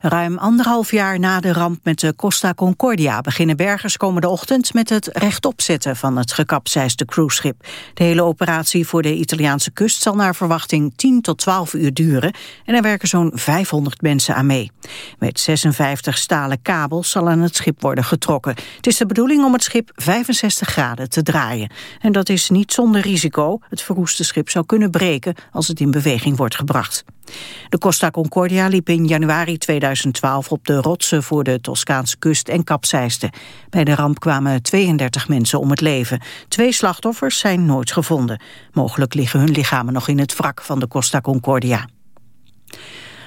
Ruim anderhalf jaar na de ramp met de Costa Concordia... beginnen bergers komende ochtend met het rechtopzetten van het gekapseisde cruiseschip. De hele operatie voor de Italiaanse kust zal naar verwachting 10 tot 12 uur duren... en er werken zo'n 500 mensen aan mee. Met 56 stalen kabels zal aan het schip worden getrokken. Het is de bedoeling om het schip 65 graden te draaien. En dat is niet zonder risico. Het verroeste schip zou kunnen breken als het in beweging wordt gebracht. De Costa Concordia liep in januari 2012 op de rotsen voor de Toscaanse kust en kapseisde. Bij de ramp kwamen 32 mensen om het leven. Twee slachtoffers zijn nooit gevonden. Mogelijk liggen hun lichamen nog in het wrak van de Costa Concordia.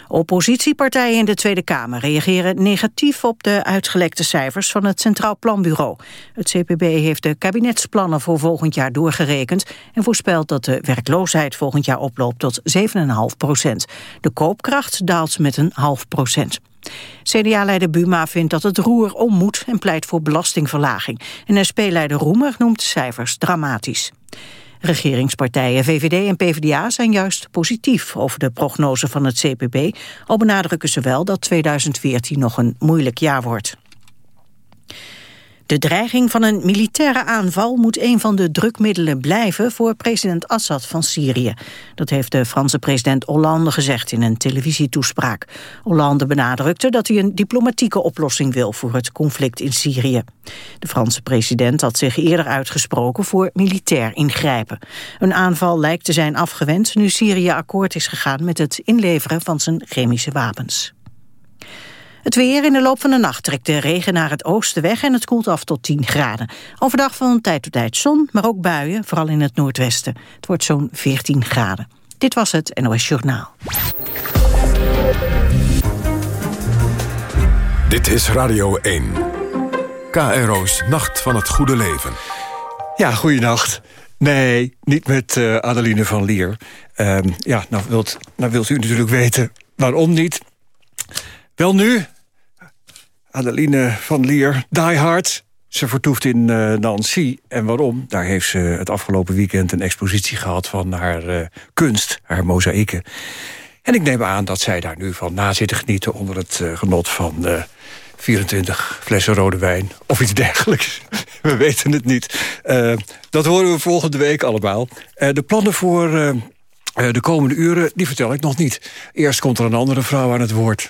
Oppositiepartijen in de Tweede Kamer reageren negatief op de uitgelekte cijfers van het Centraal Planbureau. Het CPB heeft de kabinetsplannen voor volgend jaar doorgerekend en voorspelt dat de werkloosheid volgend jaar oploopt tot 7,5 procent. De koopkracht daalt met een half procent. CDA-leider Buma vindt dat het roer om moet en pleit voor belastingverlaging. En SP-leider Roemer noemt cijfers dramatisch. Regeringspartijen VVD en PvdA zijn juist positief over de prognose van het CPB, al benadrukken ze wel dat 2014 nog een moeilijk jaar wordt. De dreiging van een militaire aanval moet een van de drukmiddelen blijven voor president Assad van Syrië. Dat heeft de Franse president Hollande gezegd in een televisietoespraak. Hollande benadrukte dat hij een diplomatieke oplossing wil voor het conflict in Syrië. De Franse president had zich eerder uitgesproken voor militair ingrijpen. Een aanval lijkt te zijn afgewend nu Syrië akkoord is gegaan met het inleveren van zijn chemische wapens. Het weer in de loop van de nacht trekt de regen naar het oosten weg en het koelt af tot 10 graden. Overdag van tijd tot tijd zon, maar ook buien, vooral in het noordwesten. Het wordt zo'n 14 graden. Dit was het NOS Journaal. Dit is Radio 1. KRO's Nacht van het Goede Leven. Ja, goeienacht. Nee, niet met uh, Adeline van Lier. Uh, ja, nou wilt, nou wilt u natuurlijk weten waarom niet. Wel nu, Adeline van Lier, Die Hard. Ze vertoeft in uh, Nancy. En waarom? Daar heeft ze het afgelopen weekend een expositie gehad... van haar uh, kunst, haar mozaïeken. En ik neem aan dat zij daar nu van na zitten genieten... onder het uh, genot van 24 flessen rode wijn of iets dergelijks. we weten het niet. dat horen we volgende week allemaal. de plannen voor de komende uren, die vertel ik nog niet. Eerst komt er een andere vrouw aan het woord.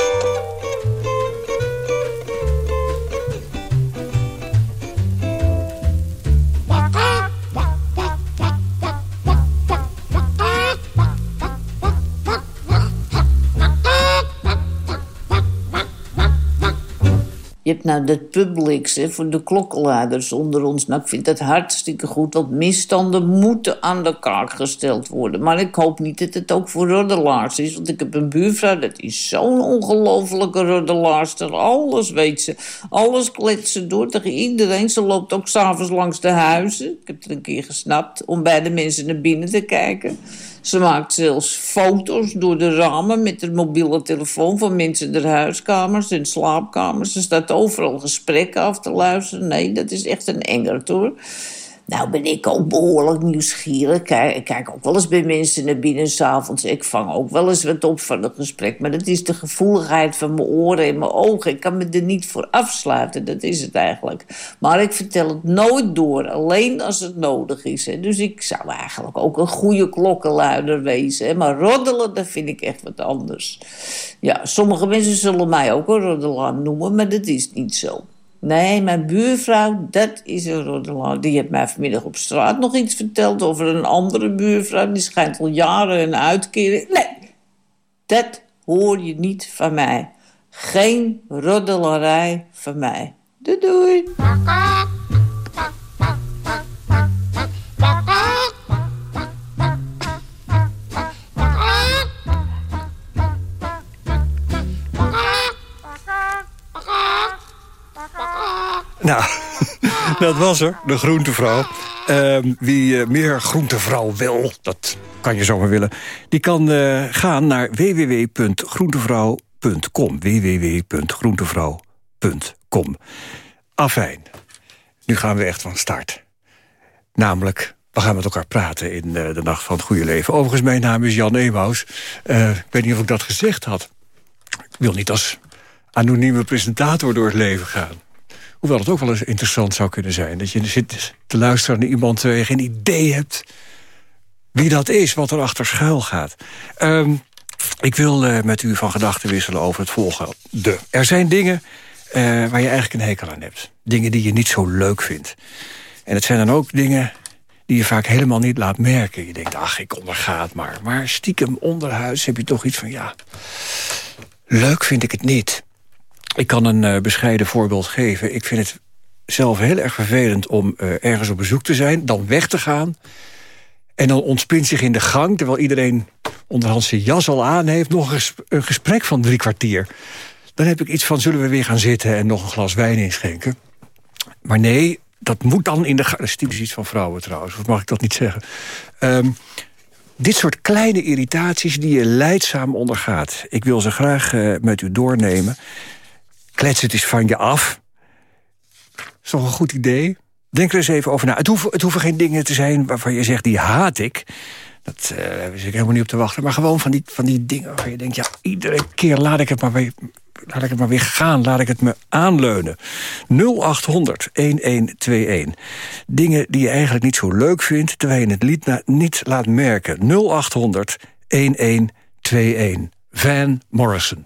Je hebt nou dat Publix voor de klokkenluiders onder ons. Nou, ik vind dat hartstikke goed, want misstanden moeten aan de kaak gesteld worden. Maar ik hoop niet dat het ook voor roddelaars is. Want ik heb een buurvrouw, dat is zo'n ongelofelijke roddelaarster. Alles weet ze. Alles kletsen door tegen iedereen. Ze loopt ook s'avonds langs de huizen. Ik heb het een keer gesnapt om bij de mensen naar binnen te kijken. Ze maakt zelfs foto's door de ramen met de mobiele telefoon van mensen in huiskamers en slaapkamers. Ze staat overal gesprekken af te luisteren. Nee, dat is echt een engert hoor. Nou ben ik ook behoorlijk nieuwsgierig. Ik kijk ook wel eens bij mensen naar binnen s'avonds. Ik vang ook wel eens wat op van het gesprek. Maar dat is de gevoeligheid van mijn oren en mijn ogen. Ik kan me er niet voor afsluiten. Dat is het eigenlijk. Maar ik vertel het nooit door. Alleen als het nodig is. Hè. Dus ik zou eigenlijk ook een goede klokkenluider wezen. Hè. Maar roddelen, dat vind ik echt wat anders. Ja, sommige mensen zullen mij ook een roddelaar noemen. Maar dat is niet zo. Nee, mijn buurvrouw, dat is een roddelaar. Die heeft mij vanmiddag op straat nog iets verteld over een andere buurvrouw. Die schijnt al jaren een uitkering. Nee, dat hoor je niet van mij. Geen roddelarij van mij. Doei doei. Nou, dat was er, de groentevrouw. Uh, wie uh, meer groentevrouw wil, dat kan je zomaar willen... die kan uh, gaan naar www.groentevrouw.com. www.groentevrouw.com. Afijn, nu gaan we echt van start. Namelijk, we gaan met elkaar praten in uh, de Nacht van het Goede Leven. Overigens, mijn naam is Jan Emaus. Ik weet niet of ik dat gezegd had. Ik wil niet als anonieme presentator door het leven gaan. Hoewel het ook wel eens interessant zou kunnen zijn. Dat je zit te luisteren naar iemand waar je geen idee hebt... wie dat is, wat er achter schuil gaat. Um, ik wil uh, met u van gedachten wisselen over het volgende. Er zijn dingen uh, waar je eigenlijk een hekel aan hebt. Dingen die je niet zo leuk vindt. En het zijn dan ook dingen die je vaak helemaal niet laat merken. Je denkt, ach, ik onderga het maar. Maar stiekem onderhuis heb je toch iets van, ja... leuk vind ik het niet. Ik kan een uh, bescheiden voorbeeld geven. Ik vind het zelf heel erg vervelend om uh, ergens op bezoek te zijn... dan weg te gaan... en dan ontspint zich in de gang... terwijl iedereen onderhand zijn jas al aan heeft... nog een gesprek van drie kwartier. Dan heb ik iets van, zullen we weer gaan zitten... en nog een glas wijn inschenken? Maar nee, dat moet dan in de gang. Dat is typisch iets van vrouwen trouwens, of mag ik dat niet zeggen? Um, dit soort kleine irritaties die je leidzaam ondergaat. Ik wil ze graag uh, met u doornemen. Klets het eens van je af. Is toch een goed idee? Denk er eens even over na. Het hoeven, het geen dingen te zijn waarvan je zegt, die haat ik. Dat uh, hebben ze helemaal niet op te wachten. Maar gewoon van die, van die dingen waarvan je denkt... ja, iedere keer laat ik het maar weer, laat ik het maar weer gaan. Laat ik het me aanleunen. 0800 1121. Dingen die je eigenlijk niet zo leuk vindt... terwijl je het lied niet laat merken. 0800 1121. Van Morrison.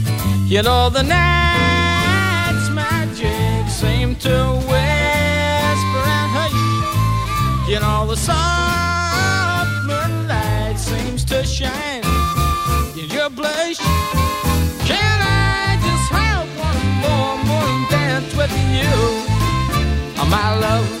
You know, the night's magic seem to whisper and hush. You know, the soft moonlight seems to shine in your blush. Can I just have one more moon dance with you, oh, my love?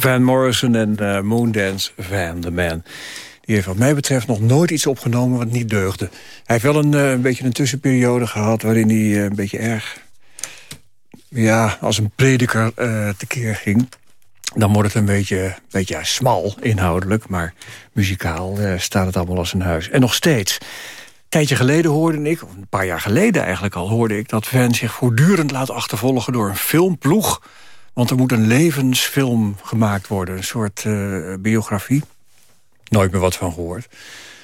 Van Morrison en eh, Moondance Van, the man. Die heeft wat mij betreft nog nooit iets opgenomen wat niet deugde. Hij heeft wel een, eh, een beetje een tussenperiode gehad... waarin hij eh, een beetje erg... ja, als een prediker tekeer ging. Dan wordt het een beetje, beetje smal inhoudelijk... maar muzikaal staat het allemaal als een huis. En nog steeds... Een tijdje geleden hoorde ik, of een paar jaar geleden eigenlijk al... hoorde ik dat Van zich voortdurend laat achtervolgen door een filmploeg... Want er moet een levensfilm gemaakt worden, een soort eh, biografie. Nooit meer wat van gehoord.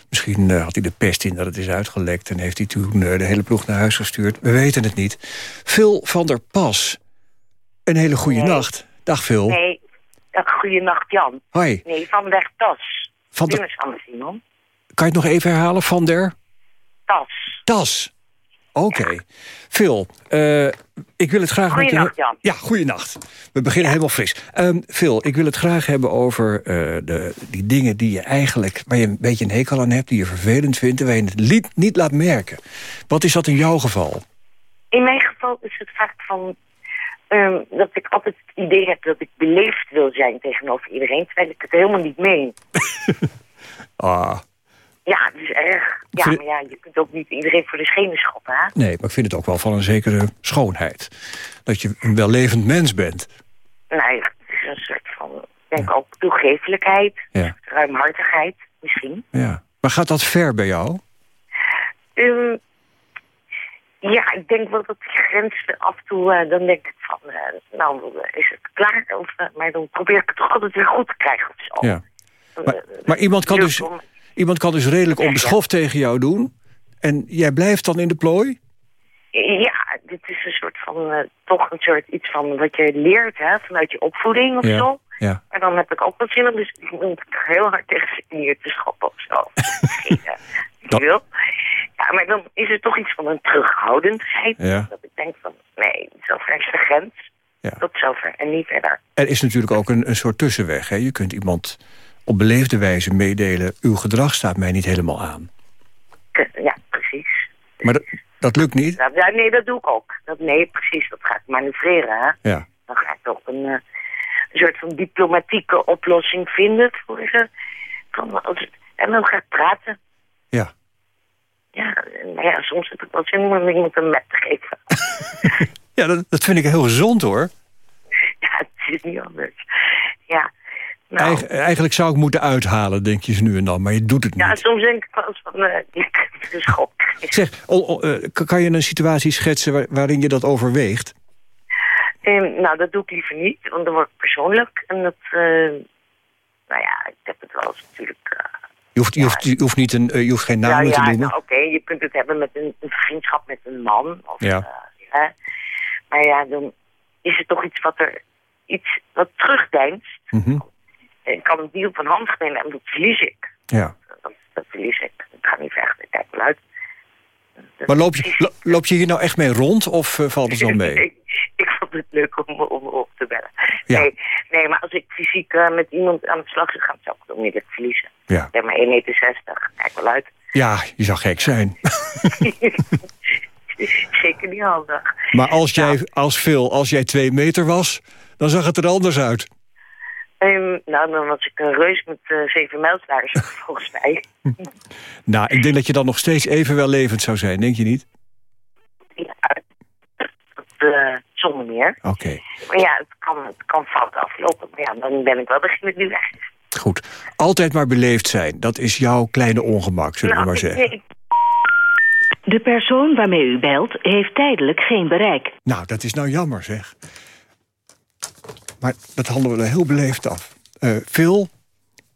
Misschien eh, had hij de pest in dat het is uitgelekt... en heeft hij toen eh, de hele ploeg naar huis gestuurd. We weten het niet. Phil van der Pas, een hele goede Nee. nacht. Dag Phil. Nee, uh, goeienacht Jan. Hoi. Nee, van der Tas. Van der- van Simon. Kan je het nog even herhalen? Van der Tas. Tas. Oké. Phil, eh, ik wil het graag. Goeienacht, Jan. Ja, goeienacht. We beginnen helemaal fris. Ehm, Phil, ik wil het graag hebben over eh, de, die dingen die je eigenlijk... waar je een beetje een hekel aan hebt, die je vervelend vindt... en waar je het niet laat merken. Wat is dat in jouw geval? In mijn geval is het vaak van... ehm, dat ik altijd het idee heb dat ik beleefd wil zijn tegenover iedereen... terwijl ik het helemaal niet meen. Ah, Ja, het is erg. Ja, maar ja, je kunt ook niet iedereen voor de schenen schoppen, hè? nee, maar ik vind het ook wel van een zekere schoonheid. Dat je een wellevend mens bent. Ja, het is een soort van... Ik denk ook toegeeflijkheid, Ja. ruimhartigheid, misschien. Ja. Maar gaat dat ver bij jou? Ehm, ja, ik denk wel dat die grens af en toe, eh, dan denk ik van, eh, nou is het klaar, of, eh, maar dan probeer ik het toch altijd weer goed te krijgen of zo. Ja. Maar, maar iemand, kan dus, om- iemand kan dus redelijk onbeschoft tegen jou doen... en jij blijft dan in de plooi? Ja, dit is een soort van, eh, toch een soort iets van wat je leert, hè, vanuit je opvoeding of Ja. zo. Ja. Maar dan heb ik ook wat zin om, dus ik moet heel hard tegen zijn te schoppen of zo. Eh, Dat- wil. Ja, maar dan is er toch iets van een terughoudendheid. Ja. Dat ik denk van, nee, zover is de grens. Tot zover en niet verder. Er is natuurlijk ook een, een soort tussenweg. Hè? Je kunt iemand op beleefde wijze meedelen... uw gedrag staat mij niet helemaal aan. Ja, precies. Maar dat, dat lukt niet? Ja, ja, nee, dat doe ik ook. Dat, nee, precies, dat ga ik manoeuvreren. Hè? Ja. Dan ga ik toch een, eh, een soort van diplomatieke oplossing vinden voor ze. Van, en dan ga ik praten. Ja. Ja, nou ja, soms heb ik wel zin om iemand een met te geven. Ja, dat, dat vind ik heel gezond, hoor. ja, het is niet anders. Ja, nou, Eigen- eigenlijk zou ik moeten uithalen, denk je ze nu en dan. Maar je doet het ja niet. soms denk ik wel eens van, ik heb een schok. Zeg, eh, kan je een situatie schetsen waar- waarin je dat overweegt? Ehm, nou, dat doe ik liever niet, want dan word ik persoonlijk. En dat, eh, nou ja, ik heb het wel eens natuurlijk... Je hoeft, je hoeft, je hoeft, niet een, je hoeft geen ja, te ja, noemen. nou, oké, je kunt het hebben met een, een vriendschap met een man. Of, Ja. ja. Maar ja, dan is het toch iets wat er iets wat terugdeinst. Mhm. Ik kan het niet op een hand nemen en dat verlies ik. Ja. Dat, dat verlies ik. Ik ga niet vechten, ik kijk wel uit. Dat- Maar loop je, lo- loop je hier nou echt mee rond of eh, valt het wel mee? ik, ik vond het leuk om, om op te bellen. Ja. Nee, nee, maar als ik fysiek eh, met iemand aan de slag zou gaan, zou ik het onmiddellijk verliezen. Ja. Ik ben maar 1,60 meter, kijk wel uit. ja, je zou gek zijn. Zeker niet handig. Maar als jij, als Phil, als jij twee meter was, dan zag het er anders uit. Ehm, nou, dan was ik een reus met eh, zeven mijlslaars, volgens mij. Nou, ik denk dat je dan nog steeds even wel levend zou zijn, denk je niet? Ja, eh, zonder meer. Oké, Maar ja, het kan, het kan fout aflopen. Maar ja, dan ben ik wel degene die weg is. goed. Altijd maar beleefd zijn, dat is jouw kleine ongemak, zullen we maar ik- zeggen. ik- De persoon waarmee u belt heeft tijdelijk geen bereik. Nou, dat is nou jammer, zeg. Maar dat handelen we heel beleefd af. Eh, Phil,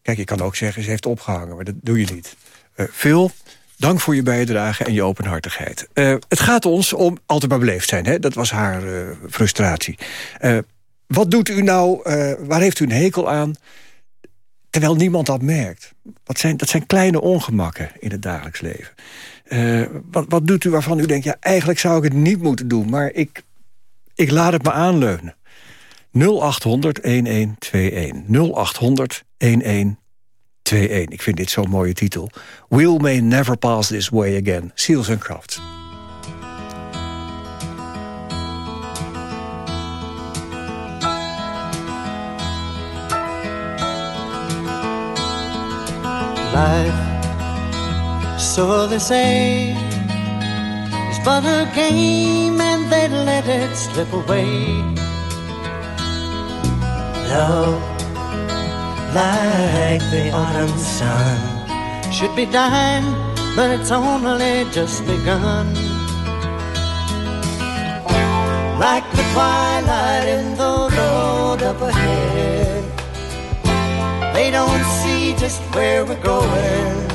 Kijk, je kan ook zeggen, ze heeft opgehangen, maar dat doe je niet. Uh, Phil, dank voor je bijdrage en je openhartigheid. Uh, het gaat ons om altijd maar beleefd zijn, hè? dat was haar uh, frustratie. wat doet u nou, waar heeft u een hekel aan... terwijl niemand dat merkt? Zijn, dat zijn kleine ongemakken in het dagelijks leven. wat, wat doet u waarvan u denkt, ja, eigenlijk zou ik het niet moeten doen... maar ik, ik laat het me aanleunen. 0800 1121. 0800 1121. Ik vind dit zo'n mooie titel. We'll may never pass this way again. Seals and Crafts. Life, so they say, is but a game and they let it slip away. Love, like the autumn sun, should be dying, but it's only just begun. Like the twilight in the road up ahead, they don't see just where we're going.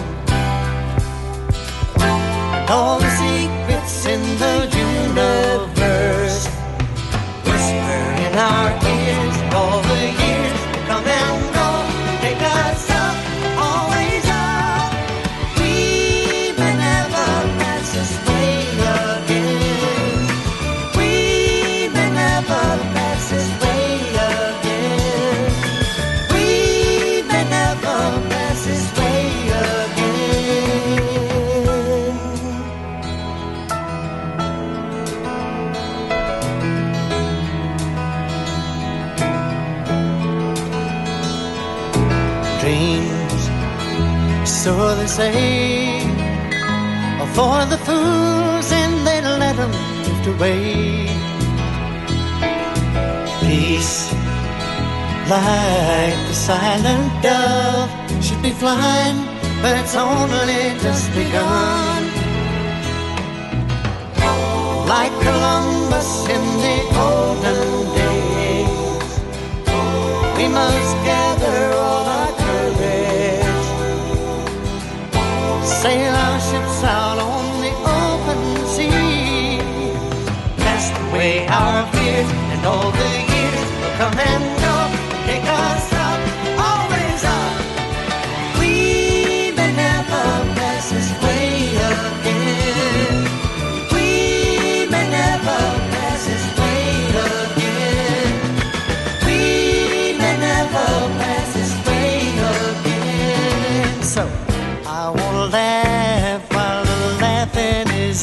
All the secrets silent dove, should be flying, but it's only just begun. Like Columbus in the olden days, we must gather all our courage, sail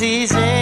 easy.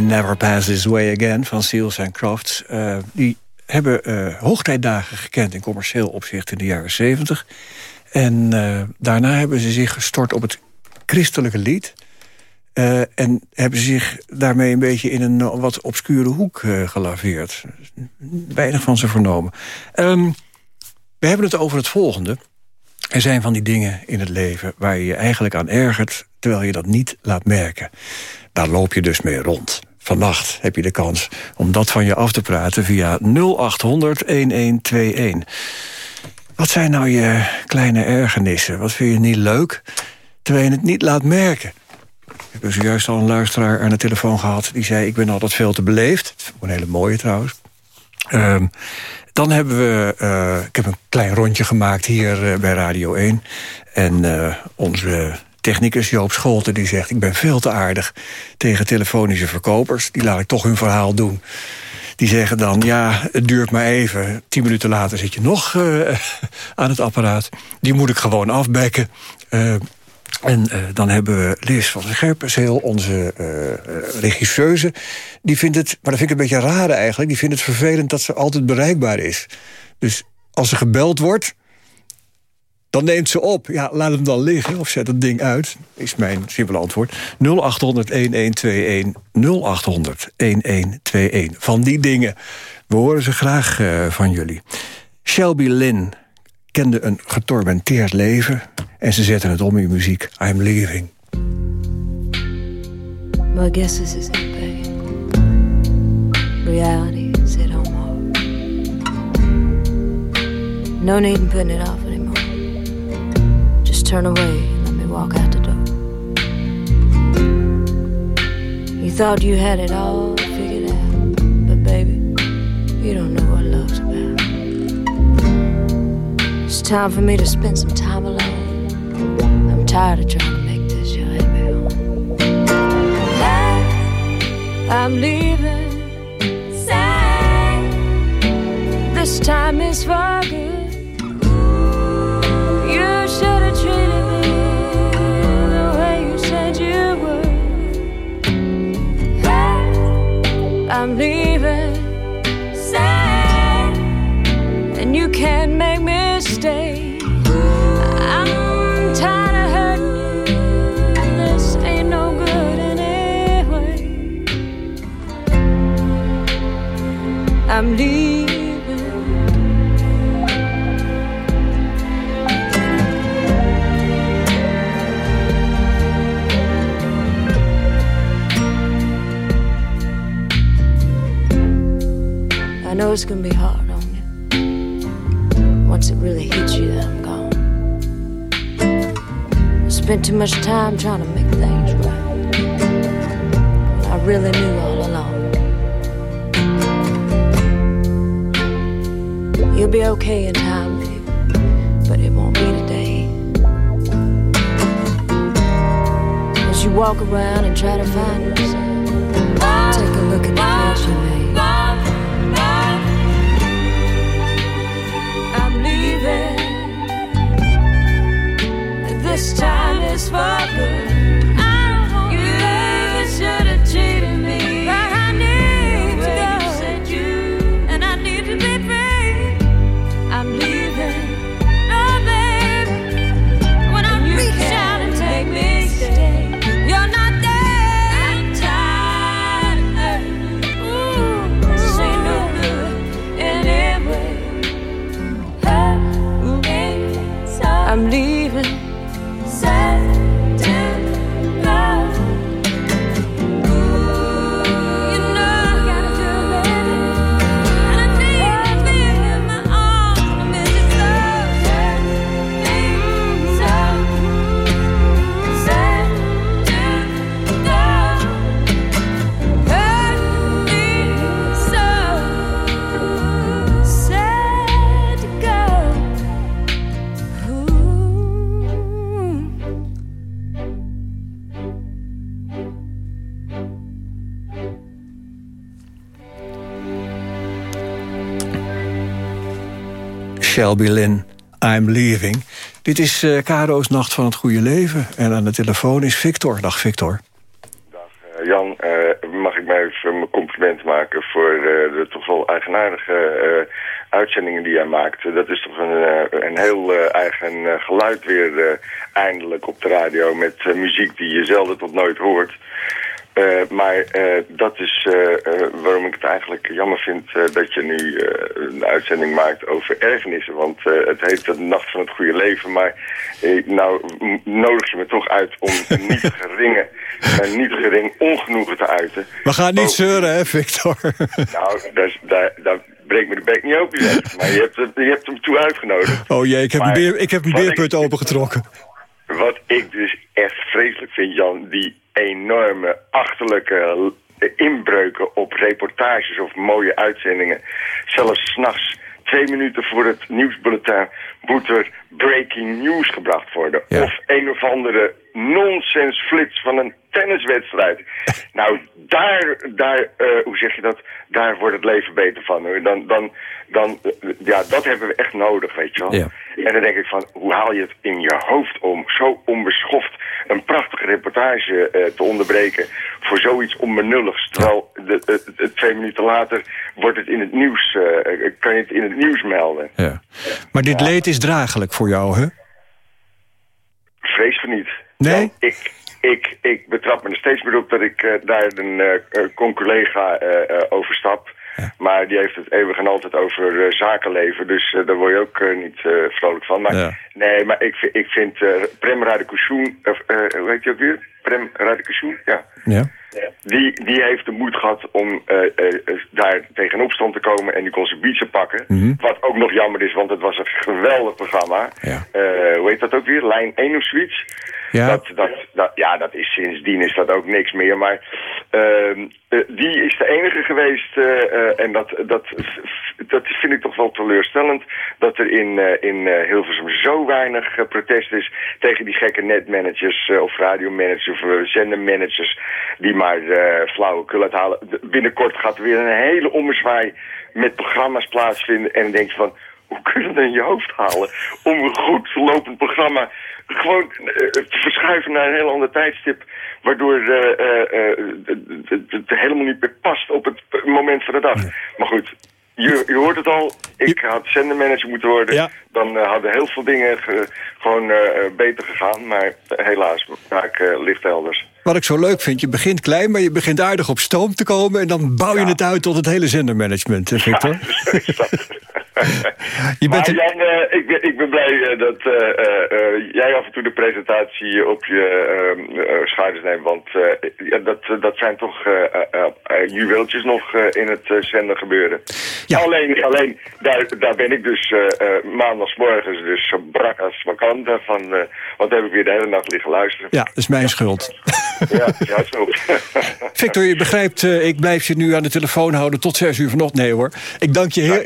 Never pass this way again van Seals and Crofts. Eh, die hebben eh, hoogtijdagen gekend in commercieel opzicht in de jaren 70. En eh, daarna hebben ze zich gestort op het christelijke lied. En hebben zich daarmee een beetje in een wat obscure hoek uh, gelaveerd. Weinig van ze vernomen. Um, we hebben het over het volgende. Er zijn van die dingen in het leven waar je je eigenlijk aan ergert... terwijl je dat niet laat merken. Daar loop je dus mee rond. Vannacht heb je de kans om dat van je af te praten via 0800-1121. Wat zijn nou je kleine ergernissen? Wat vind je niet leuk, terwijl je het niet laat merken? Ik heb zojuist al een luisteraar aan de telefoon gehad... die zei, ik ben altijd veel te beleefd. Een hele mooie trouwens. Um, dan hebben we... Uh, ik heb een klein rondje gemaakt hier uh, bij Radio 1. En uh, onze technicus Joop Scholten die zegt... ik ben veel te aardig tegen telefonische verkopers. Die laat ik toch hun verhaal doen. Die zeggen dan, ja, het duurt maar even. Tien minuten later zit je nog uh, aan het apparaat. Die moet ik gewoon afbekken. Uh, en uh, dan hebben we Liz van Scherpenzeel, onze uh, regisseuse. Die vindt het, maar dat vind ik een beetje raar eigenlijk... die vindt het vervelend dat ze altijd bereikbaar is. Dus als ze gebeld wordt, dan neemt ze op. Ja, laat hem dan liggen of zet het ding uit, is mijn simpele antwoord. 0800-1121, 0800-1121. Van die dingen, we horen ze graag uh, van jullie. Shelby Lynn kende een getormenteerd leven... en ze zetten het om in muziek. I'm leaving. My guess is it, babe. Reality is hit home. No need in it off. Just turn away and let me walk out the door. You thought you had it all figured out, but baby, you don't know what love's about. It's time for me to spend some time alone. I'm tired of trying to make this your happy home. I, I'm leaving. Sad. This time is for I'm leaving. Sad. And you can't make me stay. I'm tired of hurting you. This ain't no good anyway. I'm leaving. It's gonna be hard on you. Once it really hits you, that I'm gone. I spent too much time trying to make things right. I really knew all along. You'll be okay in time, baby, but it won't be today. As you walk around and try to find yourself, take a look at the mess you made. This time is for good. I won't there, I'm tired Ooh, you should Shelby Lynn, I'm leaving. Dit is uh, Caro's Nacht van het Goede Leven. En aan de telefoon is Victor. Dag Victor. Jan, eh, mag ik mij even mijn compliment maken voor eh, de toch wel eigenaardige eh, uitzendingen die hij maakt. Dat is toch een, eh, een heel eh, eigen eh, geluid weer eh, eindelijk op de radio met eh, muziek die je zelden tot nooit hoort. Eh, maar eh, dat is eh, waarom ik het eigenlijk jammer vind dat je nu een uitzending maakt over ergernissen. Want het heet de Nacht van het Goede Leven. Maar nou nodig je me toch uit om niet geringe, niet gering ongenoegen te uiten. We gaan niet zeuren, hè, Victor? Nou, daar, daar, daar breekt me de bek niet open. Maar je hebt, je hebt hem toe uitgenodigd. Oh jee, ik heb een, Maar beer, ik heb een ik- opengetrokken. Wat ik dus echt vreselijk vind, Jan, die enorme achterlijke inbreuken op reportages of mooie uitzendingen. Zelfs s'nachts, twee minuten voor het nieuwsbulletin, moet er breaking news gebracht worden. Ja. Of een of andere nonsens flits van een tenniswedstrijd. nou, daar, daar eh, hoe zeg je dat, daar wordt het leven beter van. Dan, dan, dan, ja, dat hebben we echt nodig, weet je wel. Ja. En dan denk ik van, hoe haal je het in je hoofd om zo onbeschoft een prachtige reportage eh, te onderbreken voor zoiets onbenulligs. Terwijl de, de- de- twee minuten later wordt het in het nieuws, eh, kan je het in het nieuws melden. Ja. Maar dit leed is draaglijk voor jou, hè? Vrees van niet. Nee? Ja, ik, ik, ik betrap me er steeds meer op dat ik eh, daar een con-collega eh, eh, overstap. Maar die heeft het eeuwig en altijd over zakenleven. Dus daar word je ook niet vrolijk van. Maar, Ja. Nee, maar ik, vind- ik vind Prem eh, hoe heet hij ook weer? Prem Radekousoen? Ja. Ja. Die, die heeft de moed gehad om daar tegen opstand te komen en die kon zijn biezen pakken. Mhm. Wat ook nog jammer is, want het was een geweldig programma. Ja. Hoe heet dat ook weer? Lijn 1 of zoiets? Ja. Dat, dat, ja, dat is sindsdien is dat ook niks meer. Maar ehm, eh, die is de enige geweest eh, eh, en dat, dat, dat vind ik toch wel teleurstellend. Dat er in, eh, in Hilversum zo weinig protest is tegen die gekke netmanagers of radiomanagers of zendermanagers die maar flauwekul uithalen. De- Binnenkort gaat er weer een hele ommezwaai met programma's plaatsvinden en denk van... Hoe kun je dat in je hoofd halen om een goed lopend programma gewoon te verschuiven naar een heel ander tijdstip, waardoor eh, eh, het- helemaal niet meer past op het moment van de dag. Maar goed, je, je hoort het al, ik had zendermanager moeten worden, Ja. dan hadden heel veel dingen ge- gewoon beter gegaan, maar helaas, vaak eh, ligt elders. Wat ik zo leuk vind, je begint klein, maar je begint aardig op stoom te komen... en dan bouw je Ja. het uit tot het hele zendermanagement, Victor. Je bent maar Jan, eh, ik, ben, ik ben blij eh, dat eh, jij af en toe de presentatie op je eh, eh, schouders neemt. Want ja, dat, dat zijn toch juweeltjes nog in het zender gebeuren. Ja. Alleen, alleen daar, daar ben ik dus maandagsmorgens dus zo brak als vakante van... Want dan heb ik weer de hele nacht liggen luisteren. Ja, dat is mijn schuld. Ja, ja zo. Victor, je begrijpt, ik blijf je nu aan de telefoon houden tot zes uur vanochtend. Nee hoor, ik dank je, heel,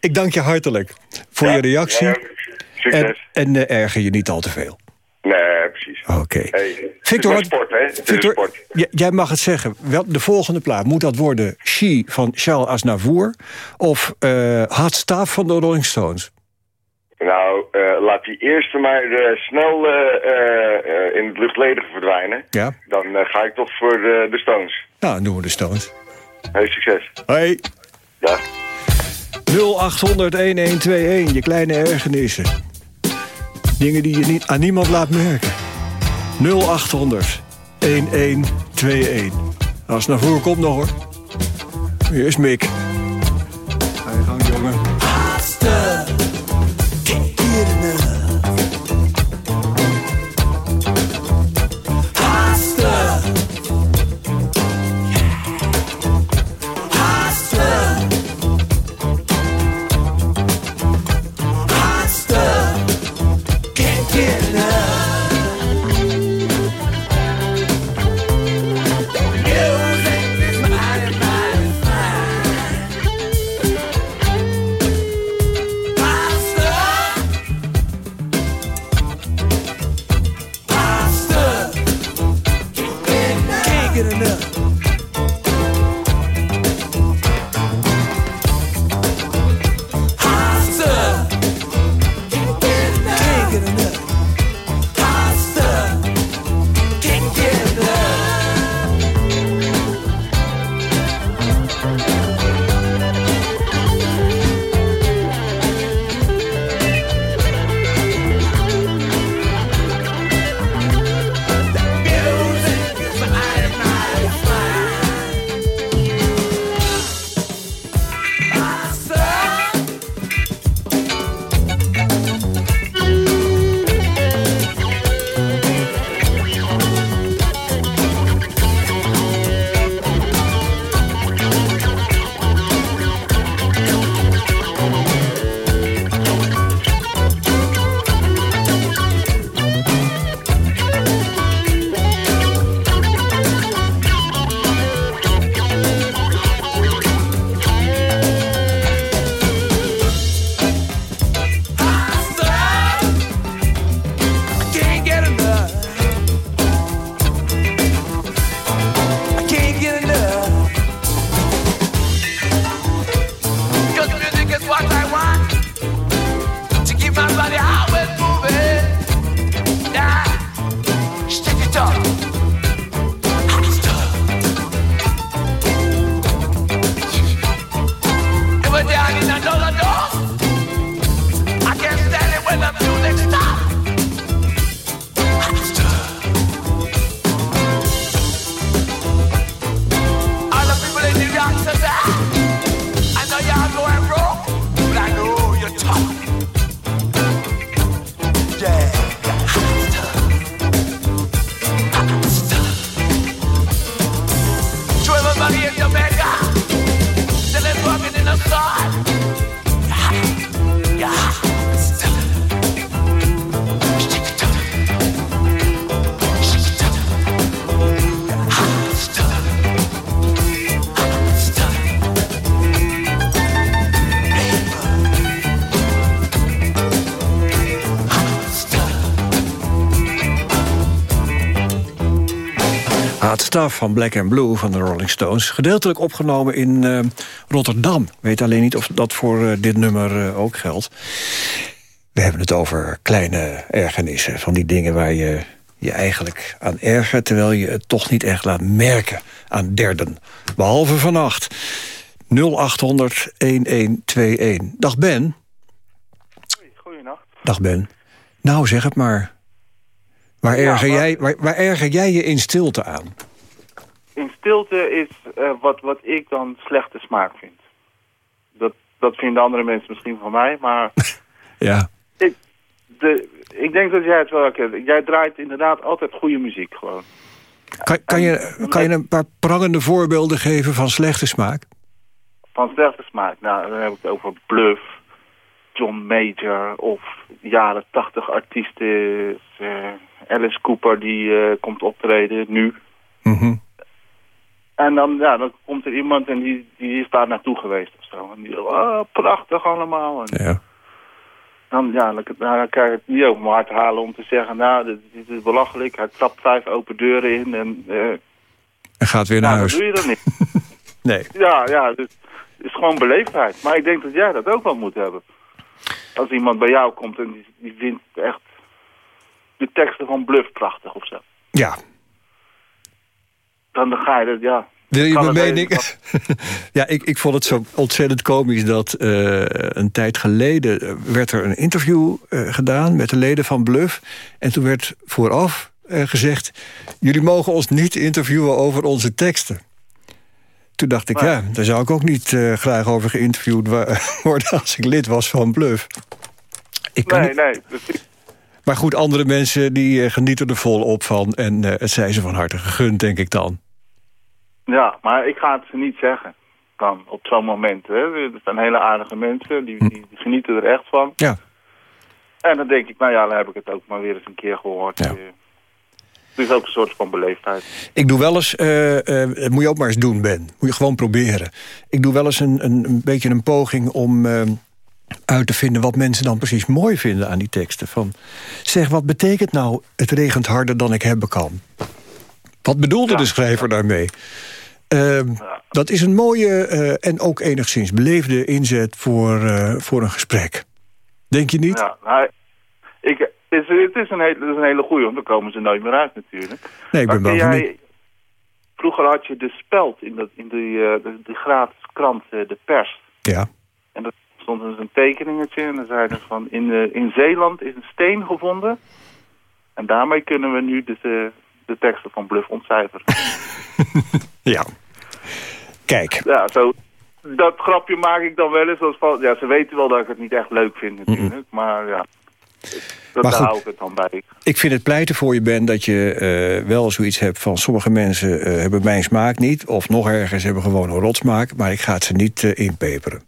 ik dank je hartelijk voor ja, je reactie. Ja, en en uh, erger je niet al te veel. Nee, precies. Oké. Okay. Hey, Victor, het sport, hè? Victor, sport. jij mag het zeggen. Wel, de volgende plaat, moet dat worden She van Charles Aznavour... of uh, van de Rolling Stones? Nou, uh, laat die eerste maar uh, snel uh, in het luchtledige verdwijnen. Ja. Dan ga ik toch voor de Stones. Nou, dan doen we de Stones. Heel succes. Hoi. Dag. 0800-1121, je kleine ergernissen. Dingen die je niet aan niemand laat merken. 0800 1121. Als het naar voren komt nog hoor. Hier is Mick. Ga je gang, jongen. Stuff van Black and Blue van de Rolling Stones. Gedeeltelijk opgenomen in eh, Rotterdam. Ik weet alleen niet of dat voor eh, dit nummer eh, ook geldt. We hebben het over kleine ergernissen. Van die dingen waar je je eigenlijk aan ergert... terwijl je het toch niet echt laat merken aan derden. Behalve vannacht. 0800-1121. Dag Ben. Goeienacht. Dag Ben. Nou, zeg het maar. Waar, Ja, erger, maar- jij, waar, waar erger jij je in stilte aan? In stilte is eh, wat, wat ik dan slechte smaak vind. Dat, dat vinden andere mensen misschien van mij, maar Ja. ik, de, ik denk dat jij het wel herkent. Jij draait inderdaad altijd goede muziek gewoon. Kan, kan, je, kan je een paar prangende voorbeelden geven van slechte smaak? Van slechte smaak. Nou, dan heb ik het over Bluff, John Major of jaren tachtig artiesten. eh, Alice Cooper die eh, komt optreden nu. Mhm. En dan, ja, dan komt er iemand en die, die is daar naartoe geweest of zo. En die, oh, prachtig allemaal. En Ja. dan, ja, dan, dan kan ik het niet over mijn hart halen om te zeggen, nou, dit, dit is belachelijk. Hij trapt vijf open deuren in en eh En gaat weer naar nou, dat huis. doe je dan niet. Nee. Ja, ja, dus het is gewoon beleefdheid. Maar ik denk dat jij dat ook wel moet hebben. Als iemand bij jou komt en die, die vindt echt de teksten van Bluff prachtig of zo. Ja. Dan ga je dat, ja. Wil je mijn mening? ja, ik, ik vond het zo ontzettend komisch dat eh, een tijd geleden eh, werd er een interview eh, gedaan met de leden van Bluff. En toen werd vooraf gezegd: jullie mogen ons niet interviewen over onze teksten. Toen dacht ik, ja, daar zou ik ook niet graag over geïnterviewd worden als ik lid was van Bluff. Ik kan Nee, niet- nee, precies. Maar goed, andere mensen die genieten er volop van. En het zijn ze van harte gegund, denk ik dan. Ja, maar ik ga het ze niet zeggen. Dan, op zo'n moment. Hè. Er zijn hele aardige mensen, die, die, die genieten er echt van. Ja. En dan denk ik, nou ja, dan heb ik het ook maar weer eens een keer gehoord. Ja. Eh, Het is ook een soort van beleefdheid. Ik doe wel eens, dat moet je ook maar eens doen, Ben. Moet je gewoon proberen. Ik doe wel eens een, een, een beetje een poging om uit te vinden... wat mensen dan precies mooi vinden aan die teksten. Van, zeg, wat betekent nou het regent harder dan ik hebben kan? Wat bedoelde de schrijver daarmee? Ehm, Dat is een mooie eh, en ook enigszins beleefde inzet voor, eh, voor een gesprek. Denk je niet? Ja, nou, ik, het, is, het, is een hele, het is een hele goeie, want dan komen ze nooit meer uit natuurlijk. Nee, ik ben bang jij. Vroeger had je de speld in, dat, in die, eh, de, die gratis krant, de pers. Ja. En daar stond dus een tekeningetje en dan zeiden ze van... In, in Zeeland is een steen gevonden. En daarmee kunnen we nu de, de, de teksten van Bluff ontcijferen. Ja. Kijk. ja, zo, dat grapje maak ik dan wel eens. Als van, ja, ze weten wel dat ik het niet echt leuk vind natuurlijk. Maar ja, dat Maar daar goed. hou ik het dan bij. Ik vind het pleiten voor je, Ben, dat je eh, wel zoiets hebt van... sommige mensen eh, hebben mijn smaak niet, of nog ergens hebben gewoon een rotsmaak... maar ik ga het ze niet eh, inpeperen.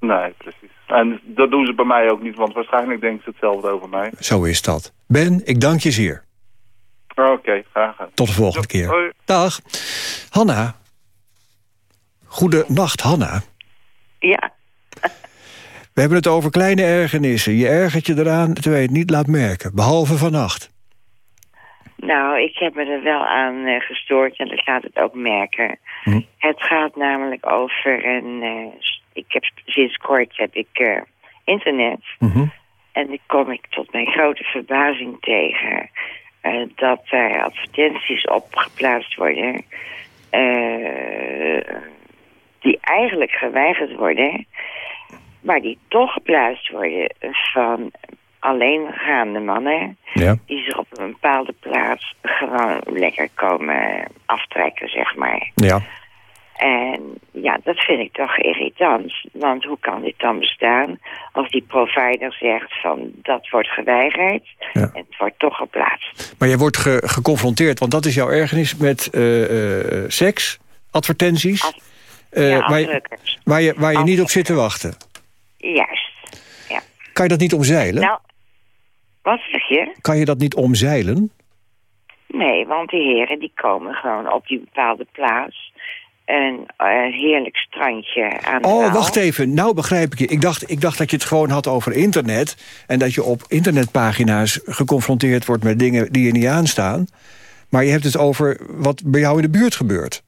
Nee, precies. En dat doen ze bij mij ook niet, want waarschijnlijk denken ze hetzelfde over mij. Zo is dat. Ben, ik dank je zeer. Oké, graag gedaan. Tot de volgende keer. hoi. Dag. Hanna. Goedenacht, Hanna. Ja, We hebben het over kleine ergernissen. Je ergert je eraan terwijl je het niet laat merken. Behalve vannacht. nou, ik heb me er wel aan eh, gestoord en ik laat het ook merken. Hm. Het gaat namelijk over een... eh, ik heb, sinds kort heb ik eh, internet. En dan kom ik tot mijn grote verbazing tegen... dat er advertenties op geplaatst worden... die eigenlijk geweigerd worden... maar die toch geplaatst worden van alleengaande mannen... Ja. die zich op een bepaalde plaats gewoon lekker komen aftrekken, zeg maar. Ja. En ja, dat vind ik toch irritant. Want hoe kan dit dan bestaan als die provider zegt van dat wordt geweigerd en het wordt toch geplaatst. Maar je wordt ge- geconfronteerd, want dat is jouw ergernis met eh, eh, seks advertenties. Eh, ja, waar, je, waar je, waar je niet op zit te wachten. Juist. Ja. Kan je dat niet omzeilen? Nou, wat zeg je? Kan je dat niet omzeilen? Nee, want die heren die komen gewoon op die bepaalde plaats. Een heerlijk strandje aan de Oh, Waal. wacht even. Nou begrijp ik je. Ik dacht, ik dacht dat je het gewoon had over internet... en dat je op internetpagina's geconfronteerd wordt... met dingen die je niet aanstaan. Maar je hebt het over wat bij jou in de buurt gebeurt.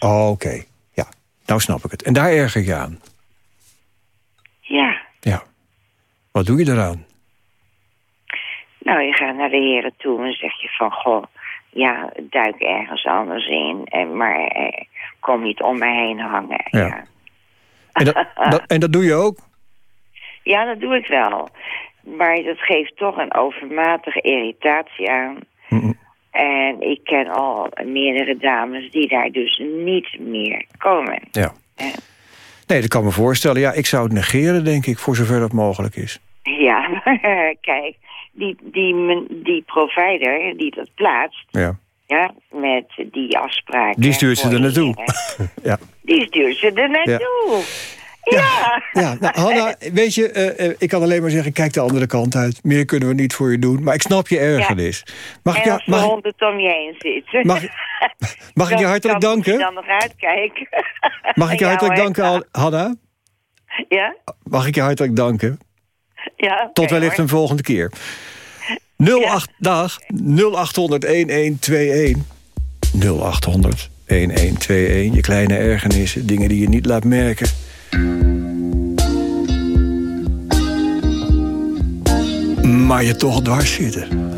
Oh, oké. Ja, nou snap ik het. En daar erger je aan. Ja. Ja. Wat doe je eraan? Nou, je gaat naar de heren toe en zeg je van... Goh, ja, duik ergens anders in. En, maar eh, kom niet om me heen hangen. Ja. Ja. En dat, dat- en dat doe je ook? Ja, dat doe ik wel. Maar dat geeft toch een overmatige irritatie aan. En ik ken al meerdere dames die daar dus niet meer komen. Ja. Nee, dat kan me voorstellen. Ja, ik zou het negeren, denk ik, voor zover dat mogelijk is. Ja, maar kijk, die, die, die provider die dat plaatst, Ja. ja, met die afspraken... Die stuurt ze er naartoe. ja. Die stuurt ze er naartoe. Ja. Ja, nou, Hanna, weet je, eh, eh, ik kan alleen maar zeggen, kijk de andere kant uit. Meer kunnen we niet voor je doen, maar ik snap je ergernis. Mag ik, en als de mag, ik- hond om je heen zit. Mag- mag ik je hartelijk dan danken? dan nog uitkijken. mag ik je Ja, hartelijk danken, Al- Hanna? Ja? Mag ik je hartelijk danken? Ja, Tot wellicht hoor. een volgende keer. 08, dag, 0800 1121. 0800 1121. Je kleine ergernissen, dingen die je niet laat merken. Maar je toch dwars zitten.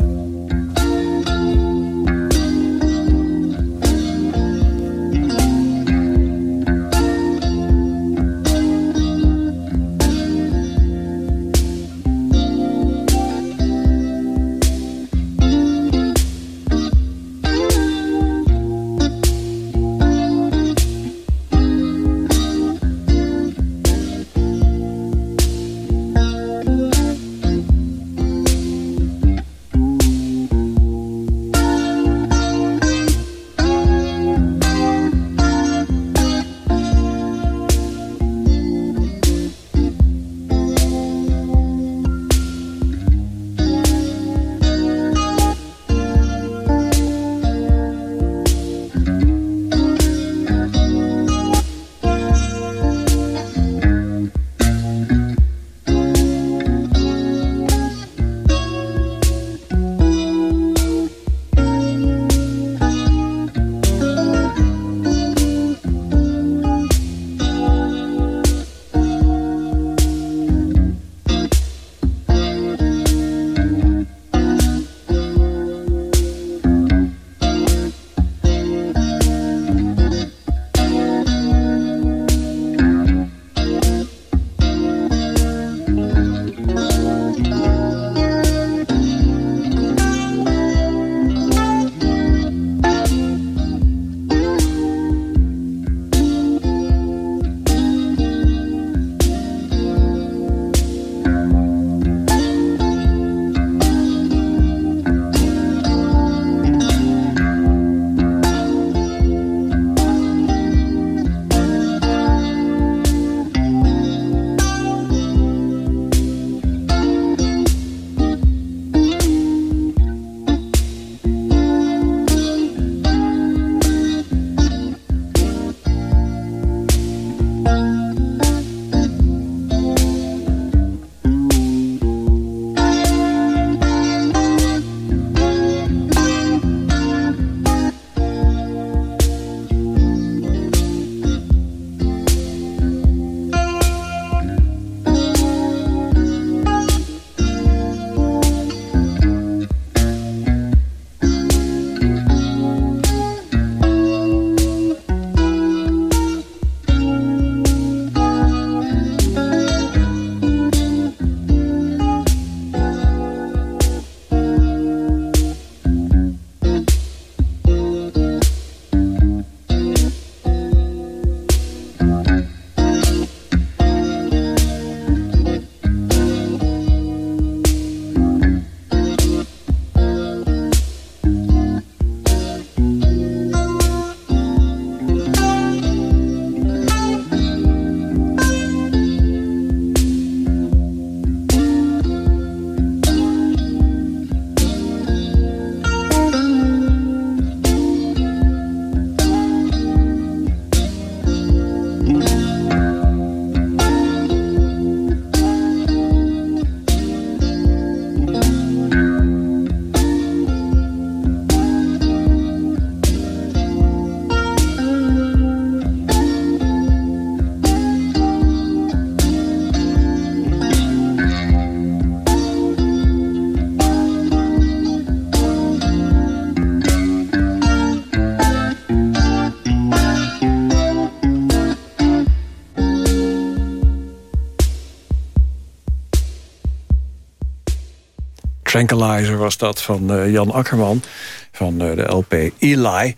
Tranquilizer was dat van eh, Jan Akkerman van eh, de LP Eli.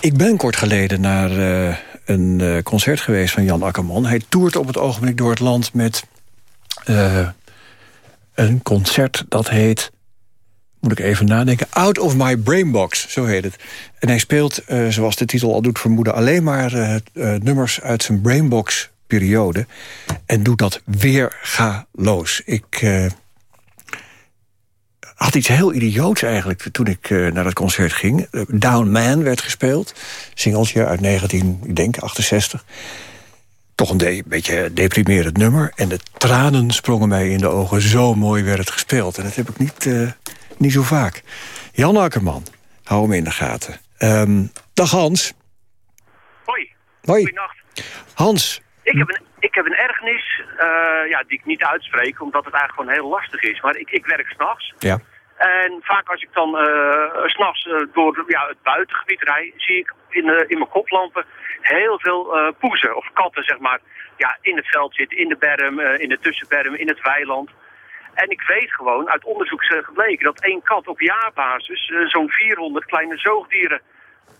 Ik ben kort geleden naar eh, een concert geweest van Jan Akkerman. Hij toert op het ogenblik door het land met een concert dat heet... moet ik even nadenken, Out of My Brainbox, zo heet het. En hij speelt, zoals de titel al doet vermoeden... alleen maar nummers uit zijn Brainbox-periode. En doet dat weergaloos. Ik... had iets heel idioots eigenlijk toen ik eh, naar dat concert ging. Eh, Down Man werd gespeeld. Singeltje uit 19, ik denk, 68. Toch een de- beetje deprimerend nummer. En de tranen sprongen mij in de ogen. Zo mooi werd het gespeeld. En dat heb ik niet, eh, niet zo vaak. Jan Akkerman, hou hem in de gaten. Ehm, dag Hans. Hoi. Hoi. Hans. Ik heb een, ik heb een ergernis ja, die ik niet uitspreek, omdat het eigenlijk gewoon heel lastig is. Maar ik, ik werk s'nachts. Ja. En vaak als ik dan eh, s s'nachts eh, door ja, het buitengebied rijd, zie ik in, eh, in mijn koplampen heel veel eh poezen of katten, zeg maar, ja, in het veld zitten, in de berm, eh, in de tussenberm, in het weiland. En ik weet gewoon, uit onderzoek is eh, gebleken dat één kat op jaarbasis eh, zo'n 400 kleine zoogdieren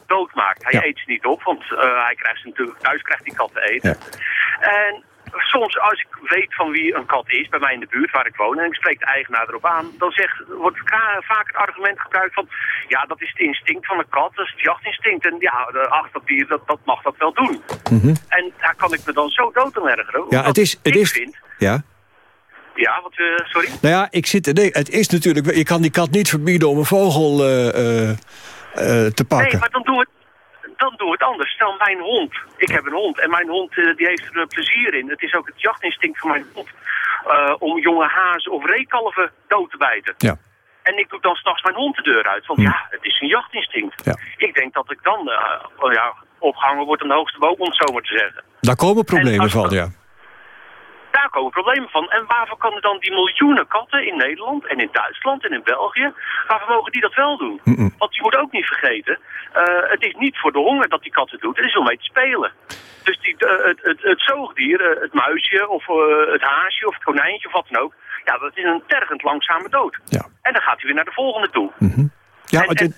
doodmaakt. Hij Ja. eet ze niet op, want eh, hij krijgt ze natuurlijk, thuis krijgt die kat te eten. En soms als ik weet van wie een kat is, bij mij in de buurt waar ik woon, en ik spreek de eigenaar erop aan, dan zegt, wordt vaak het argument gebruikt van, ja, dat is het instinct van een kat, dat is het jachtinstinct. En ja, de achterdier, dat, dat mag dat wel doen. En daar kan ik me dan zo dood aan ergeren. Mhm. Ja, het is... Het is vind, ja. ja, wat, eh, sorry? Nou ja, ik zit, nee, het is natuurlijk... Je kan die kat niet verbieden om een vogel eh, eh, te pakken. Nee, maar dan doe het, dan doe het anders. Stel mijn hond. Ik heb een hond en mijn hond eh, die heeft er eh, plezier in. Het is ook het jachtinstinct van mijn hond eh, om jonge hazen of reekalven dood te bijten. Ja. En ik doe dan s'nachts mijn hond de deur uit. Want ja, het is een jachtinstinct. Ja. Ik denk dat ik dan oh ja, opgehangen word aan de hoogste boom, om het zo maar te zeggen. Daar komen problemen van, ja. Daar komen problemen van. En waarvoor kan er dan die miljoenen katten in Nederland en in Duitsland en in België, waarvoor mogen die dat wel doen? Want je moet ook niet vergeten, eh, het is niet voor de honger dat die katten doet, het is om mee te spelen. Dus die, eh, het, het, het zoogdier, eh, het muisje of het haasje of het konijntje of wat dan ook, ja, dat is een tergend langzame dood. Ja. En dan gaat hij weer naar de volgende toe. Ja, en, en-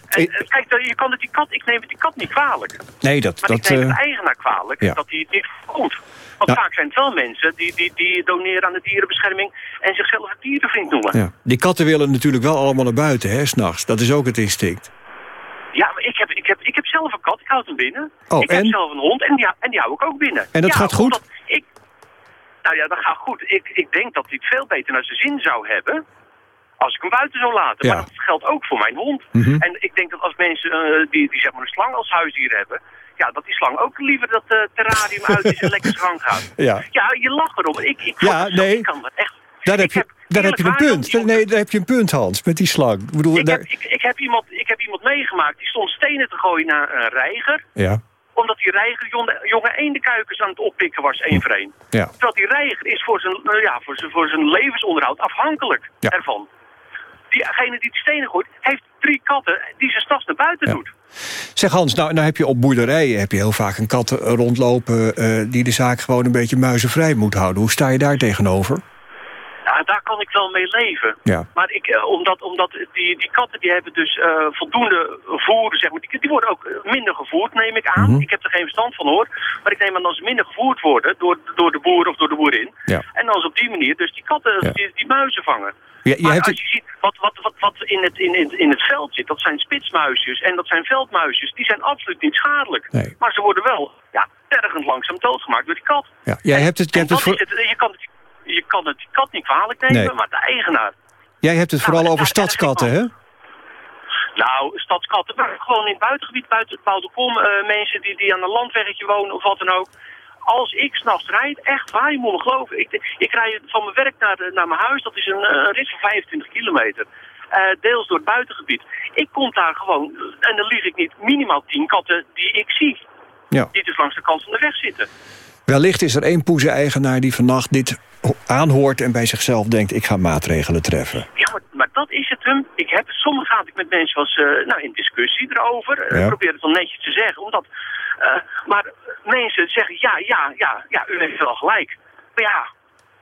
kijk, je kan het die kat, ik neem het die kat niet kwalijk. nee, dat... Maar dat ik neem eh, het eigenaar kwalijk ja. dat hij het niet komt. Want Ja. vaak zijn het wel mensen die, die, die doneren aan de dierenbescherming en zichzelf een dierenvriend noemen. Ja. ja. Die katten willen natuurlijk wel allemaal naar buiten, hè, s'nachts. Dat is ook het instinct. maar ik heb, ik, heb, ik heb zelf een kat, ik houd hem binnen. Oh, ik heb zelf een hond en die, en die hou ik ook binnen. En dat Ja, gaat goed? Ik, nou ja, dat gaat goed. Ik, ik denk dat hij het veel beter naar zijn zin zou hebben als ik hem buiten zou laten. Ja. Maar dat geldt ook voor mijn hond. Mhm. En ik denk dat als mensen eh, die, die zeg maar een slang als huisdier hebben... ja, dat die slang ook liever dat eh, terrarium uit is en lekker gang gaat. Ja. Ja, je lacht erom. Ik, ik, Ja, nee. ik kan er echt... Daar heb, je, daar heb je een punt. Nee, daar heb je een punt, Hans, met die slang. Ik bedoel, Ik daar... heb, ik, ik, heb iemand, ik heb iemand meegemaakt die stond stenen te gooien naar een reiger. Ja, Omdat die reiger jonge, jonge eendenkuikens aan het oppikken was, één voor één. ja. Terwijl die reiger is voor zijn, eh, ja, voor zijn, voor zijn levensonderhoud afhankelijk Ja. ervan. Diegene die de stenen gooit, heeft drie katten die ze s'nachts naar buiten Ja. doet. Zeg Hans, nou, nou heb je op boerderijen heb je heel vaak een kat rondlopen... eh, die de zaak gewoon een beetje muizenvrij moet houden. Hoe sta je daar tegenover? Ja, daar kan ik wel mee leven. Ja. Maar ik, eh, omdat, omdat die, die katten die hebben dus eh, voldoende voer, zeg maar. Die, die worden ook eh, minder gevoerd, neem ik aan. Mhm. Ik heb er geen verstand van hoor. Maar ik neem aan dat ze minder gevoerd worden door, door de boer of door de boerin. Ja. En dan ze op die manier dus die katten, Ja. die, die muizen vangen. Ja, je maar hebt als je ziet wat, wat, wat, wat in, het, in, in, in het veld zit, dat zijn spitsmuisjes en dat zijn veldmuisjes. Die zijn absoluut niet schadelijk. Nee. Maar ze worden wel ja, tergend langzaam doodgemaakt door die kat. Ja, jij hebt het, En hebt het, dat voor, is het, je, kan het, je kan het kat niet kwalijk nemen, Nee. maar de eigenaar. jij hebt het Nou, vooral over stadskatten, hè? Nou, stadskatten, maar gewoon in het buitengebied, buiten het Bouwdekom, eh mensen die, die aan een landweggetje wonen of wat dan ook. Als ik s'nachts rijd, echt waar, je moet me geloven. Ik, ik rijd van mijn werk naar, de- naar mijn huis, dat is een, een rit van 25 kilometer. Eh, deels door het buitengebied. Ik kom daar gewoon, en dan lieg ik niet, minimaal 10 katten die ik zie. Ja. Die dus langs de kant van de weg zitten. Wellicht is er één poeze-eigenaar die vannacht dit aanhoort... en bij zichzelf denkt, ik ga maatregelen treffen. Ja, maar, maar dat is het hem. Ik heb, soms ga ik met mensen was, eh, nou, in discussie erover. Eh, Ja. Ik probeer het wel netjes te zeggen. Omdat, eh, maar mensen zeggen, ja, ja, ja, ja, u heeft wel gelijk. Maar ja,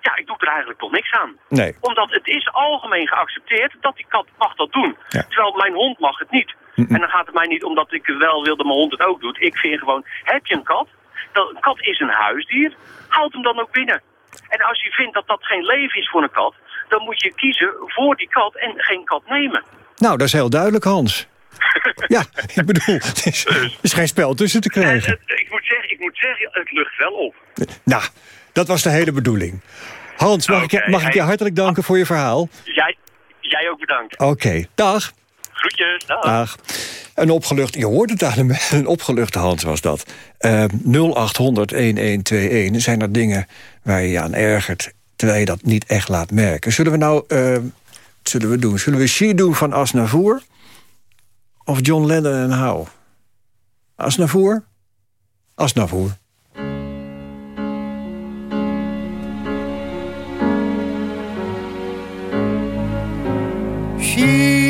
ja, ik doe er eigenlijk toch niks aan. Nee. Omdat het is algemeen geaccepteerd dat die kat mag dat doen. Terwijl mijn hond mag het niet. En dan gaat het mij niet omdat ik wel wil dat mijn hond het ook doet. Ik vind gewoon, heb je een kat? Dan, een kat is een huisdier. Houd hem dan ook binnen. En als je vindt dat dat geen leven is voor een kat... dan moet je kiezen voor die kat en geen kat nemen. Nou, dat is heel duidelijk, Hans. ja, ik bedoel, er is, er is geen spel tussen te krijgen. Ik moet zeggen, ik moet zeggen het lucht wel op. Nou, dat was de hele bedoeling. Hans, mag, ik, mag ik je hartelijk danken voor je verhaal? Jij, jij ook bedankt. Oké, dag. Groetjes, dag. Dag. Een opgelucht, je hoort het aan een opgeluchte Hans was dat. Eh 0800 1121 zijn er dingen waar je je aan ergert... terwijl je dat niet echt laat merken. Zullen we nou, wat zullen we doen? Zullen we She doen van Asnavoer? Of John Lennon en How? Asnavoer? Asnavoer. She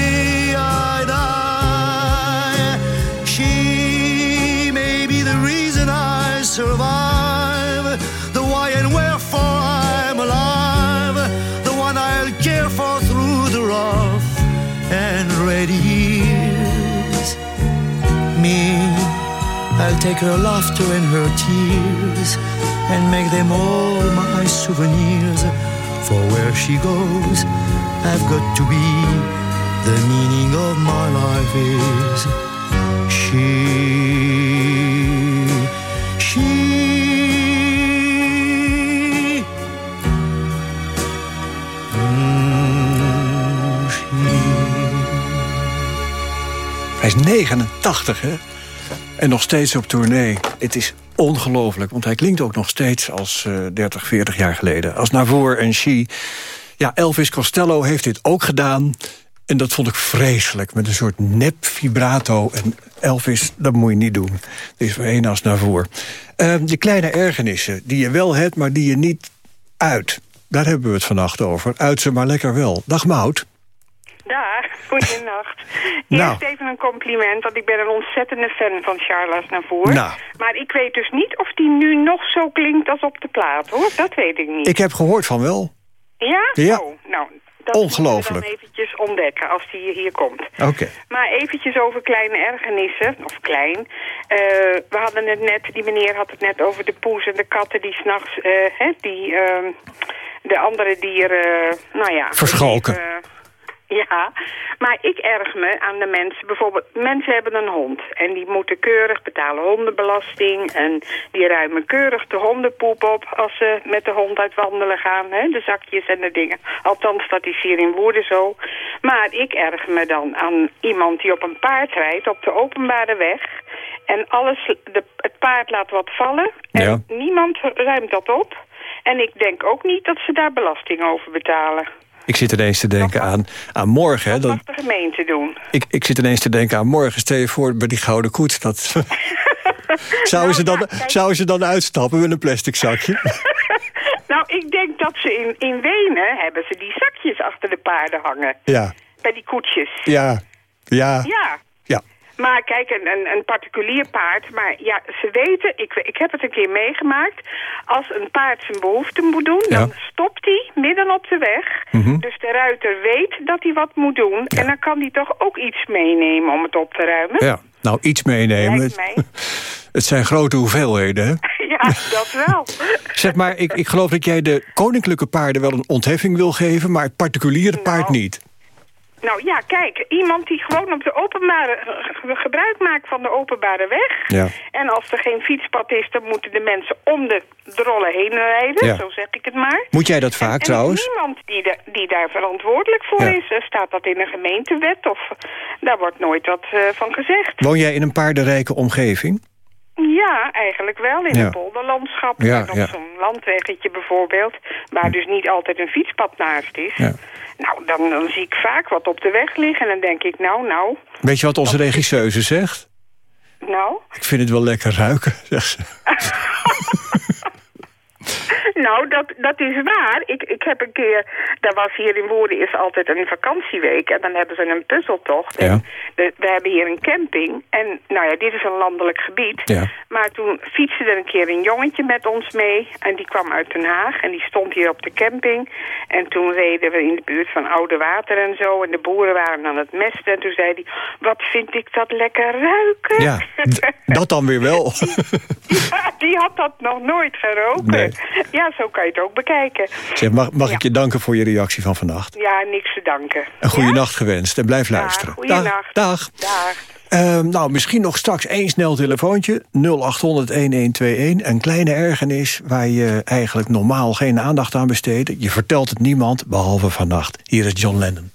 take her laughter and her tears and make them all my souvenirs. For where she goes, I've got to be. The meaning of my life is she. She. Mm, Hij is 89, hè? En nog steeds op tournee. Het is ongelooflijk, want hij klinkt ook nog steeds als eh 30, 40 jaar geleden. Als Navour en She. Ja, Elvis Costello heeft dit ook gedaan. En dat vond ik vreselijk, met een soort nep vibrato. En Elvis, dat moet je niet doen. Dit is voor één als Navour. Eh, de kleine ergernissen die je wel hebt, maar die je niet uit. Daar hebben we het vannacht over. Uit ze maar lekker wel. Dag Mout. Daar, goedenacht. Nou. Eerst even een compliment, want ik ben een ontzettende fan van Charles Navour. Nou. Maar ik weet dus niet of die nu nog zo klinkt als op de plaat, hoor. Dat weet ik niet. Ik heb gehoord van wel. Ja? Ja. Oh, nou, dat Ongelooflijk. we dan eventjes ontdekken als die hier komt. Oké. Maar eventjes over kleine ergernissen, of klein. Eh, we hadden het net, die meneer had het net over de poes en de katten die s'nachts, eh hè, die, ehm, de andere dieren, nou ja... Verschalken. even- ja, maar ik erg me aan de mensen. Bijvoorbeeld, mensen hebben een hond. En die moeten keurig betalen hondenbelasting. En die ruimen keurig de hondenpoep op als ze met de hond uit wandelen gaan. Hè? De zakjes en de dingen. Althans, dat is hier in Woerden zo. Maar ik erg me dan aan iemand die op een paard rijdt op de openbare weg. En alles, de, het paard laat wat vallen. En Ja. niemand ruimt dat op. En ik denk ook niet dat ze daar belasting over betalen. Ik zit ineens te denken aan, aan morgen. Dat, De gemeente doen. ik, ik zit ineens te denken aan morgen. Stel je voor bij die gouden koets. Dat, zouden, ze dan, zouden ze dan uitstappen met een plastic zakje? dat ze in, in Wenen hebben ze die zakjes achter de paarden hangen. Ja, Bij die koetsjes. ja, ja. Ja. Maar kijk, een, een, een particulier paard, maar ja, ze weten, ik, ik heb het een keer meegemaakt, als een paard zijn behoefte moet doen, Ja. dan stopt hij midden op de weg. Mhm. Dus de ruiter weet dat hij wat moet doen en dan kan hij toch ook iets meenemen om het op te ruimen. Ja, nou iets meenemen. Het zijn grote hoeveelheden, hè? Ja, dat wel. Zeg maar, ik, ik geloof dat jij de koninklijke paarden wel een ontheffing wil geven... maar het particuliere paard niet. Nou ja, kijk, iemand die gewoon op de openbare ge- gebruik maakt van de openbare weg. Ja. En als er geen fietspad is, dan moeten de mensen om de drollen heen rijden, Ja. zo zeg ik het maar. Moet jij dat vaak en trouwens? niemand die, de- die daar verantwoordelijk voor Ja. is. Eh, Staat dat in een gemeentewet of daar wordt nooit wat eh, van gezegd. Woon jij in een paardenrijke omgeving? Ja, eigenlijk wel. In Ja. een polderlandschap. Ja, en op ja. zo'n landweggetje bijvoorbeeld. Waar dus niet altijd een fietspad naast is. Nou, dan, dan zie ik vaak wat op de weg liggen. En dan denk ik, nou, nou, Weet je wat onze regisseuse zegt? nou. Ik vind het wel lekker ruiken, zegt ze. Nou, dat, dat is waar. Ik, ik heb een keer, daar was hier in Woerden is altijd een vakantieweek en dan hebben ze een puzzeltocht. Ja. En de- we hebben hier een camping en nou ja, dit is een landelijk gebied. Ja. Maar toen fietste er een keer een jongetje met ons mee en die kwam uit Den Haag en die stond hier op de camping. En toen reden we in de buurt van Oude Water en zo en de boeren waren aan het mesten en toen zei hij, wat vind ik dat lekker ruiken. Ja, dat dan weer wel. Ja, die had dat nog nooit geroken. Nee. Ja, zo kan je het ook bekijken. Zeg, mag mag ik je danken voor je reactie van vannacht? Ja, niks te danken. Een goede nacht gewenst en blijf luisteren. goeienacht. Dag. Dag. Ehm, nou, misschien nog straks één snel telefoontje. 0800-1121. Een kleine ergernis waar je eigenlijk normaal geen aandacht aan besteedt. Je vertelt het niemand, behalve vannacht. Hier is John Lennon.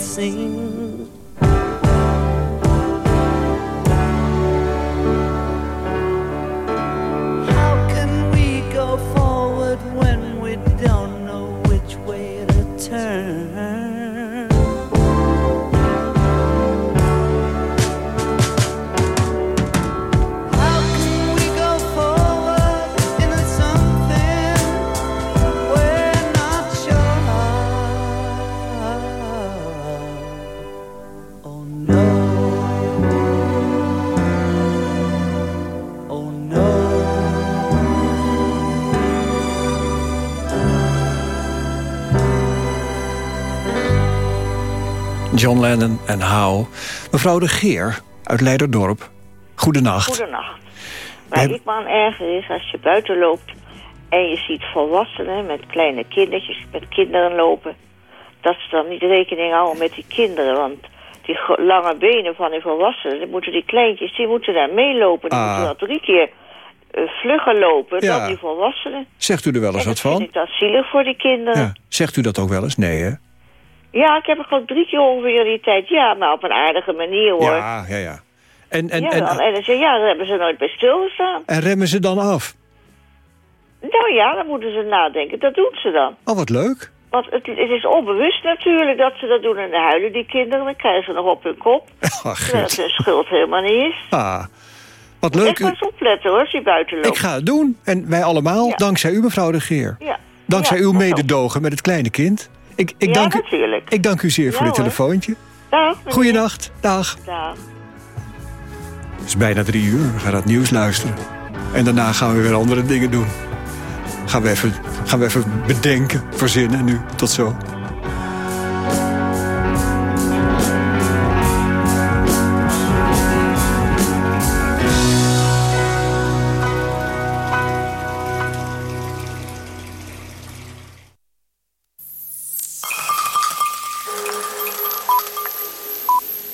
sing. John Lennon en How. Mevrouw de Geer uit Leiderdorp. Goedenacht. Goedenacht. Waar ik me aan erger is als je buiten loopt en je ziet volwassenen met kleine kindertjes, met kinderen lopen. Dat ze dan niet rekening houden met die kinderen. Want die lange benen van die volwassenen, dan moeten die kleintjes, die moeten daar meelopen. Die Ah. moeten wel drie keer eh, vlugger lopen Ja. dan die volwassenen. Zegt u er wel eens En wat dat vind van? ik dat zielig voor die kinderen. Ja. Zegt u dat ook wel eens? Nee, hè? Ja, ik heb er gewoon drie keer ongeveer in die tijd. Ja, maar op een aardige manier hoor. Ja, ja, ja. En, en, ja, en, dan. en zeg je, ja, daar hebben ze nooit bij stilgestaan. en remmen ze dan af? Nou ja, dan moeten ze nadenken. Dat doen ze dan. Oh, wat leuk. Want het, het is onbewust natuurlijk dat ze dat doen. En dan huilen die kinderen, dan krijgen ze nog op hun kop. Ach, gut. hun schuld helemaal niet is. Ah, wat Echt leuk. maar eens opletten hoor, als je buiten loopt. Ik ga het doen. En wij allemaal, Ja. dankzij u, mevrouw de Geer. Ja. Dankzij Ja, uw dat mededogen met het kleine kind. Ik, ik, Ja, dank, u, natuurlijk. ik dank u zeer voor dit telefoontje. Dag. Goeienacht. Dag. Dag. Het is bijna drie uur. We gaan naar het nieuws luisteren. En daarna gaan we weer andere dingen doen. Gaan we even, gaan we even bedenken, verzinnen nu. Tot zo.